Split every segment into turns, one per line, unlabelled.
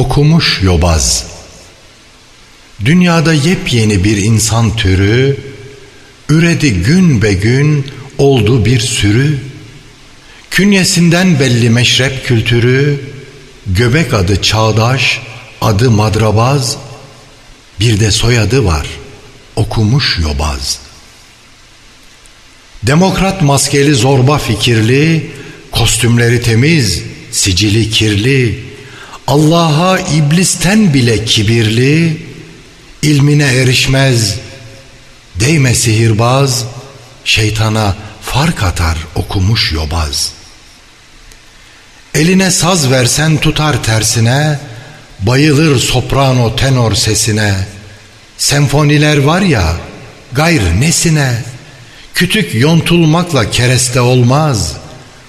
Okumuş yobaz. Dünyada yepyeni bir insan türü Üredi gün be gün oldu bir sürü. Künyesinden belli meşrep kültürü Göbek adı çağdaş Adı madrabaz Bir de soyadı var Okumuş yobaz. Demokrat maskeli zorba fikirli Kostümleri temiz Sicili kirli Allah'a iblisten bile kibirli, ilmine erişmez, değme sihirbaz, şeytana fark atar okumuş yobaz. Eline saz versen tutar tersine, bayılır soprano tenor sesine. Senfoniler var ya, gayr nesine, kütük yontulmakla kereste olmaz,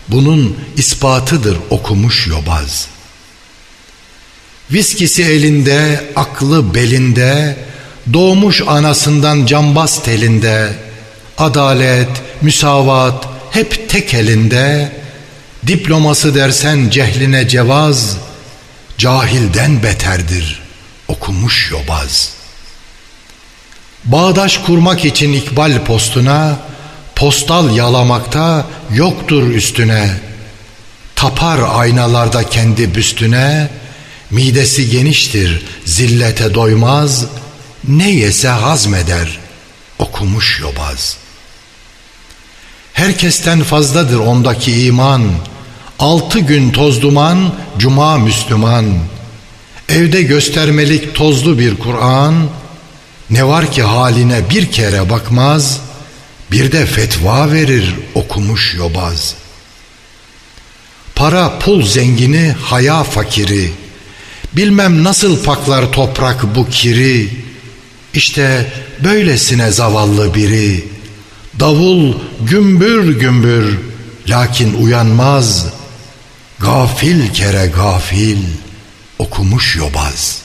bunun ispatıdır okumuş yobaz.'' Viskisi elinde, aklı belinde, doğmuş anasından cambaz telinde, adalet, müsavat hep tek elinde, diploması dersen cehline cevaz, cahilden beterdir okumuş yobaz. Bağdaş kurmak için ikbal postuna, postal yalamakta yoktur üstüne, tapar aynalarda kendi büstüne, Midesi geniştir, zillete doymaz, ne yese hazmeder, okumuş yobaz. Herkesten fazladır ondaki iman, altı gün toz duman, cuma Müslüman. Evde göstermelik tozlu bir Kur'an, ne var ki haline bir kere bakmaz, bir de fetva verir okumuş yobaz. Para pul zengini, haya fakiri, Bilmem nasıl paklar toprak bu kiri. İşte böylesine zavallı biri. Davul gümbür gümbür lakin uyanmaz. Gafil kere gafil okumuş yobaz.''